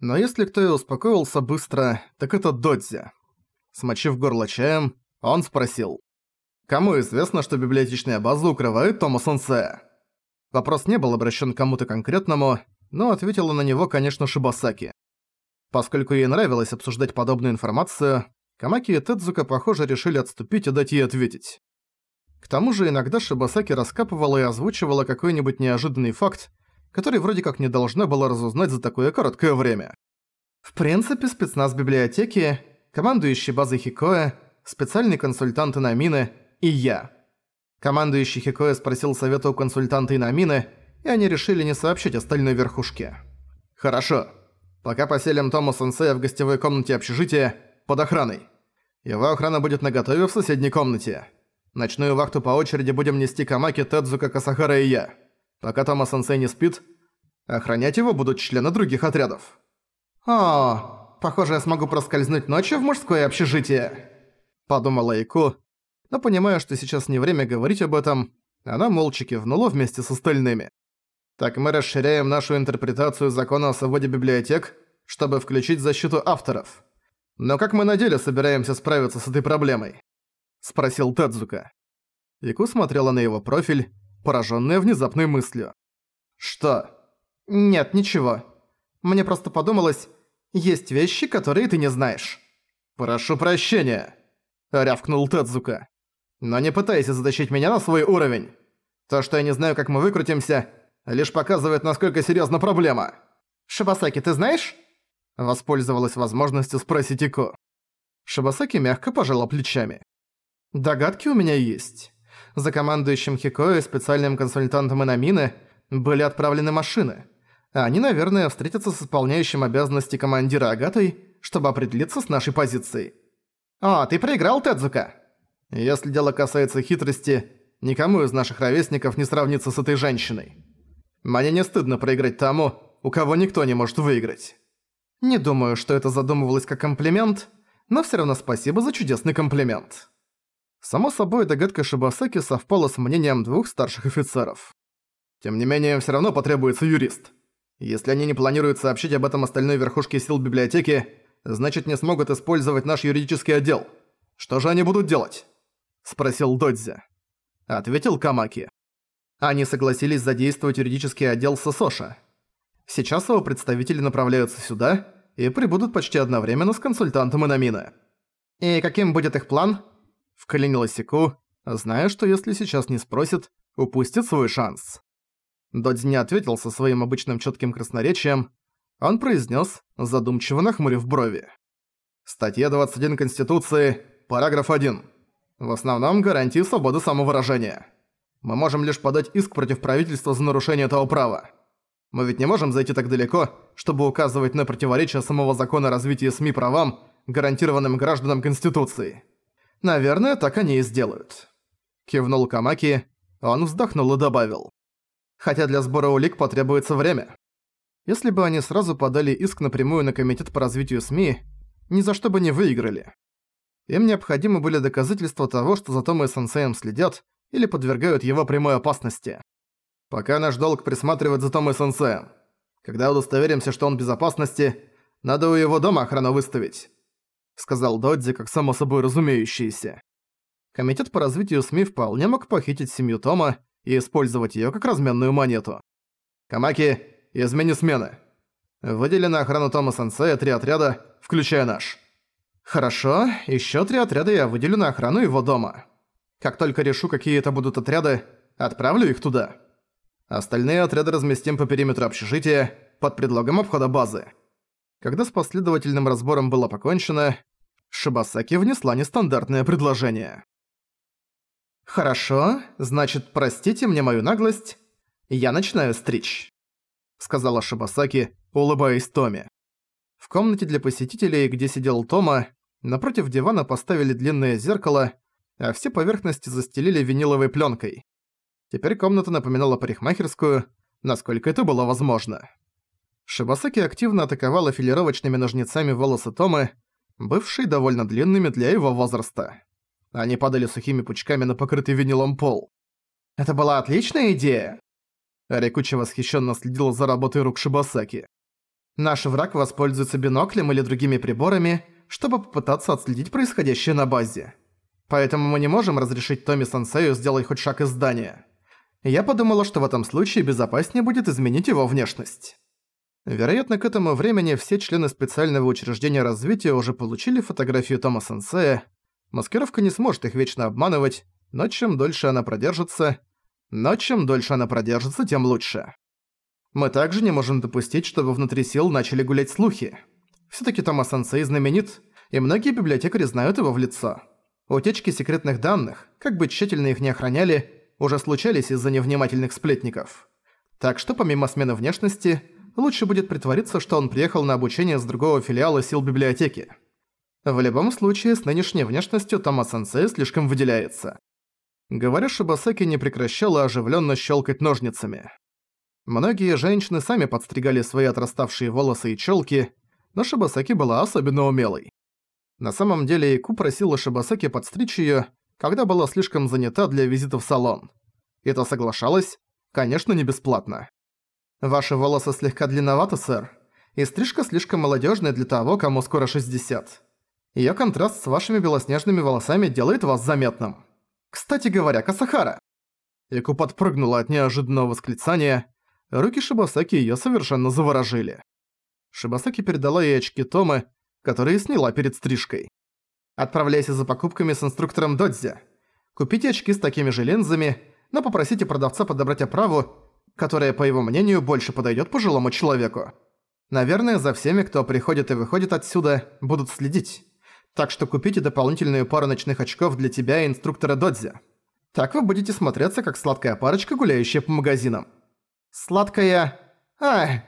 Но если кто и успокоился быстро, так это Додзи. Смочив горло чаем, он спросил. «Кому известно, что библиотечная база укрывает Тома Сенсея?» Вопрос не был обращен к кому-то конкретному, но ответила на него, конечно, Шибасаки. Поскольку ей нравилось обсуждать подобную информацию, Камаки и Тедзука, похоже, решили отступить и дать ей ответить. К тому же иногда Шибасаки раскапывала и озвучивала какой-нибудь неожиданный факт, который вроде как не должна была разузнать за такое короткое время. В принципе, спецназ библиотеки, командующий базой Хикоэ, специальный консультант Инамины и я. Командующий Хикоэ спросил совета у консультанта Инамины, и они решили не сообщить остальной верхушке. «Хорошо. Пока поселим Тома Сенсея в гостевой комнате общежития под охраной. Его охрана будет наготове в соседней комнате. Ночную вахту по очереди будем нести Камаки, Тедзука, Касахара и я. Пока Тома Сенсей не спит, охранять его будут члены других отрядов». «О, похоже, я смогу проскользнуть ночью в мужское общежитие», – подумала Ику, но понимая, что сейчас не время говорить об этом, она молча кивнула вместе с остальными. Так мы расширяем нашу интерпретацию закона о свободе библиотек, чтобы включить защиту авторов. Но как мы на деле собираемся справиться с этой проблемой? Спросил Тедзука. Ику смотрела на его профиль, пораженная внезапной мыслью. Что? Нет, ничего. Мне просто подумалось, есть вещи, которые ты не знаешь. Прошу прощения, рявкнул Тедзука. Но не пытайся затащить меня на свой уровень. То, что я не знаю, как мы выкрутимся, лишь показывает, насколько серьезна проблема. Шибасаки, ты знаешь? Воспользовалась возможностью спросить Ико. Шибасаки мягко пожала плечами. Догадки у меня есть. За командующим Хикоэ и специальным консультантом Инамины были отправлены машины. Они, наверное, встретятся с исполняющим обязанности командира Агатой, чтобы определиться с нашей позицией. «О, ты проиграл, Тедзука!» Если дело касается хитрости, никому из наших ровесников не сравнится с этой женщиной. Мне не стыдно проиграть тому, у кого никто не может выиграть. Не думаю, что это задумывалось как комплимент, но всё равно спасибо за чудесный комплимент. Само собой, догадка Шибасаки совпала с мнением двух старших офицеров. Тем не менее, всё равно потребуется юрист. Если они не планируют сообщить об этом остальной верхушке сил библиотеки, значит не смогут использовать наш юридический отдел. Что же они будут делать? спросил Додзи. Ответил Камаки. Они согласились задействовать юридический отдел Сосоша. Сейчас его представители направляются сюда и прибудут почти одновременно с консультантом Инамина. «И каким будет их план?» Вклинилась Сику, зная, что если сейчас не спросит, упустит свой шанс. Додзи не ответил со своим обычным чётким красноречием, он произнес, задумчиво нахмурив брови. Статья 21 Конституции, параграф 1. В основном гарантии свободы самовыражения. Мы можем лишь подать иск против правительства за нарушение этого права. Мы ведь не можем зайти так далеко, чтобы указывать на противоречие самого закона развития СМИ правам, гарантированным гражданам Конституции. Наверное, так они и сделают. Кивнул Камаки, он вздохнул и добавил. Хотя для сбора улик потребуется время. Если бы они сразу подали иск напрямую на Комитет по развитию СМИ, ни за что бы не выиграли. Им необходимы были доказательства того, что за Томой Сенсеем следят или подвергают его прямой опасности. Пока наш долг присматривать за Томой Сенсеем. Когда удостоверимся, что он в безопасности, надо у его дома охрану выставить», — сказал Додзи, как само собой разумеющееся. Комитет по развитию СМИ вполне мог похитить семью Тома и использовать её как разменную монету. «Камаки, измени смены. Выдели на охрану Тома Сенсея три отряда, включая наш». Хорошо, еще три отряда я выделю на охрану его дома. Как только решу, какие это будут отряды, отправлю их туда. Остальные отряды разместим по периметру общежития под предлогом обхода базы. Когда с последовательным разбором было покончено, Шибасаки внесла нестандартное предложение. «Хорошо, значит, простите мне мою наглость. Я начинаю стричь», — сказала Шибасаки, улыбаясь Томе. В комнате для посетителей, где сидел Тома, Напротив дивана поставили длинное зеркало, а все поверхности застелили виниловой пленкой. Теперь комната напоминала парикмахерскую, насколько это было возможно. Шибасаки активно атаковала филировочными ножницами волосы Томы, бывшие довольно длинными для его возраста. Они падали сухими пучками на покрытый винилом пол. «Это была отличная идея!» Рикучи восхищенно следила за работой рук Шибасаки. Наш враг воспользуется биноклем или другими приборами, чтобы попытаться отследить происходящее на базе. Поэтому мы не можем разрешить Томми Сансею сделать хоть шаг из здания. Я подумала, что в этом случае безопаснее будет изменить его внешность. Вероятно, к этому времени все члены специального учреждения развития уже получили фотографию Тома Сенсея. Маскировка не сможет их вечно обманывать, но чем дольше она продержится, но чем дольше она продержится, тем лучше. Мы также не можем допустить, чтобы внутри сил начали гулять слухи. Всё-таки Тома Сенсей знаменит, и многие библиотекари знают его в лицо. Утечки секретных данных, как бы тщательно их не охраняли, уже случались из-за невнимательных сплетников. Так что помимо смены внешности, лучше будет притвориться, что он приехал на обучение с другого филиала сил библиотеки. В любом случае, с нынешней внешностью Тома Сенсей слишком выделяется. Говоря, Шибасаки не прекращала оживленно щелкать ножницами. Многие женщины сами подстригали свои отраставшие волосы и челки, но Шибасаки была особенно умелой. На самом деле Ику просила Шибасаки подстричь её, когда была слишком занята для визита в салон. Та соглашалась, конечно, не бесплатно. «Ваши волосы слегка длинноваты, сэр, и стрижка слишком молодёжная для того, кому скоро 60. Её контраст с вашими белоснежными волосами делает вас заметным. Кстати говоря, Касахара!» Ику подпрыгнула от неожиданного восклицания, руки Шибасаки её совершенно заворожили. Шибасаки передала ей очки Томы, которые сняла перед стрижкой. Отправляйся за покупками с инструктором Додзи. Купите очки с такими же линзами, но попросите продавца подобрать оправу, которая, по его мнению, больше подойдет пожилому человеку. Наверное, за всеми, кто приходит и выходит отсюда, будут следить. Так что купите дополнительную пару ночных очков для тебя и инструктора Додзи. Так вы будете смотреться, как сладкая парочка, гуляющая по магазинам. Сладкая... Ай...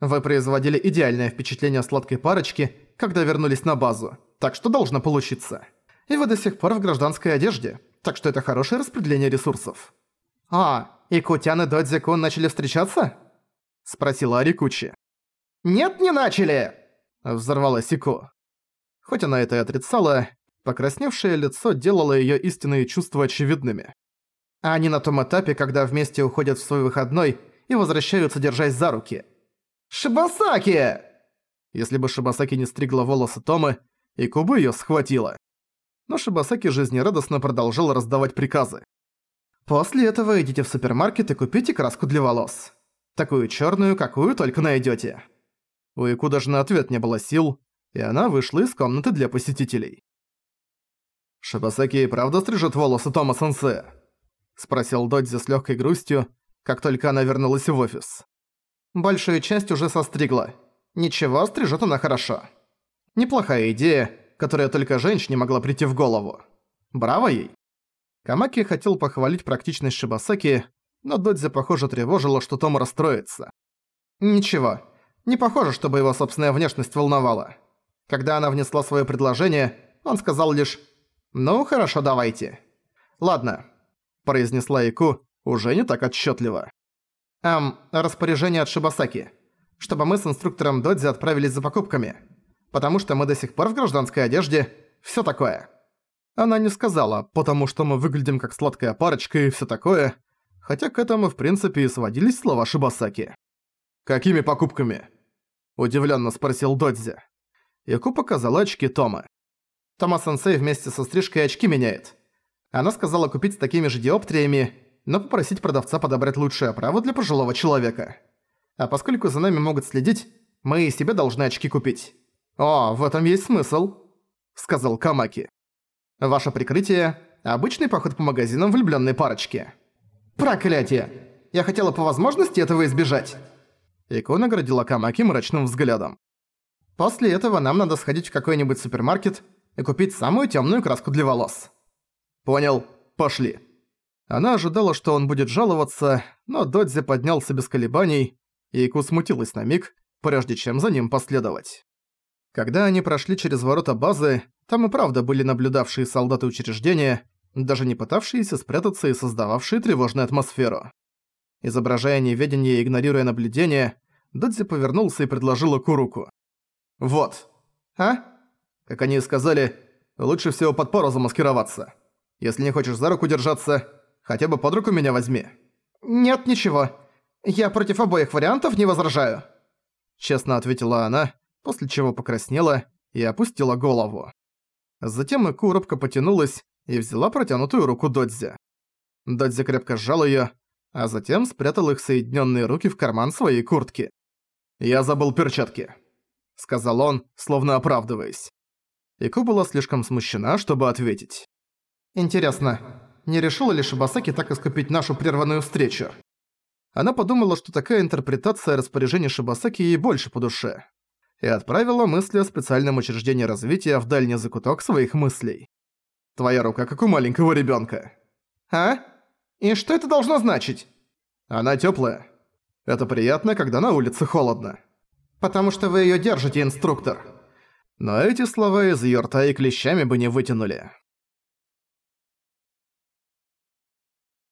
Вы производили идеальное впечатление сладкой парочки, когда вернулись на базу, так что должно получиться. И вы до сих пор в гражданской одежде, так что это хорошее распределение ресурсов. «А, и Кутян и Додзи-кун начали встречаться?» – спросила Арикучи. «Нет, не начали!» – взорвалась Ико. Хоть она это и отрицала, покрасневшее лицо делало её истинные чувства очевидными. Они на том этапе, когда вместе уходят в свой выходной и возвращаются, держась за руки – «Шибасаки!» Если бы Шибасаки не стригла волосы Томы, и Куба её схватила. Но Шибасаки жизнерадостно продолжал раздавать приказы. «После этого идите в супермаркет и купите краску для волос. Такую чёрную, какую только найдёте». У Ику даже на ответ не было сил, и она вышла из комнаты для посетителей. «Шибасаки и правда стрижет волосы Тома-сенсе?» – спросил Додзи с лёгкой грустью, как только она вернулась в офис. Большую часть уже состригла. Ничего, стрижет она хорошо. Неплохая идея, которая только женщине могла прийти в голову. Браво ей. Камаки хотел похвалить практичность Шибасаки, но Додзи, похоже, тревожило, что Том расстроится. Ничего, не похоже, чтобы его собственная внешность волновала. Когда она внесла свое предложение, он сказал лишь «Ну, хорошо, давайте». «Ладно», – произнесла Ику уже не так отчетливо. Эм, распоряжение от Шибасаки. Чтобы мы с инструктором Додзи отправились за покупками. Потому что мы до сих пор в гражданской одежде. Всё такое. Она не сказала, потому что мы выглядим как сладкая парочка и всё такое. Хотя к этому в принципе и сводились слова Шибасаки. «Какими покупками?» Удивленно спросил Додзи. Яку показала очки Тома. Тома-сенсей вместе со стрижкой очки меняет. Она сказала купить с такими же диоптриями но попросить продавца подобрать лучшую оправу для пожилого человека. А поскольку за нами могут следить, мы и себе должны очки купить. «О, в этом есть смысл», — сказал Камаки. «Ваше прикрытие — обычный поход по магазинам влюблённой парочки». «Проклятие! Я хотела по возможности этого избежать!» Ико наградила Камаки мрачным взглядом. «После этого нам надо сходить в какой-нибудь супермаркет и купить самую тёмную краску для волос». «Понял. Пошли». Она ожидала, что он будет жаловаться, но Додзи поднялся без колебаний, и Ику смутилась на миг, прежде чем за ним последовать. Когда они прошли через ворота базы, там и правда были наблюдавшие солдаты учреждения, даже не пытавшиеся спрятаться и создававшие тревожную атмосферу. Изображая неведение и игнорируя наблюдение, Додзи повернулся и предложил Ику руку. «Вот. А?» Как они и сказали, лучше всего под пару замаскироваться. Если не хочешь за руку держаться, Хотя бы под руку меня возьми». «Нет, ничего. Я против обоих вариантов не возражаю». честно ответила она, после чего покраснела и опустила голову. Затем Ику робко потянулась и взяла протянутую руку Додзи. Додзи крепко сжал её, а затем спрятал их соединённые руки в карман своей куртки. «Я забыл перчатки», — сказал он, словно оправдываясь. Ику была слишком смущена, чтобы ответить. «Интересно, не решила ли Шибасаки так искупить нашу прерванную встречу?» Она подумала, что такая интерпретация распоряжений Шибасаки ей больше по душе. И отправила мысли о специальном учреждении развития в дальний закуток своих мыслей. «Твоя рука как у маленького ребёнка». «А? И что это должно значить?» «Она тёплая. Это приятно, когда на улице холодно». «Потому что вы её держите, инструктор». Но эти слова из её рта и клещами бы не вытянули.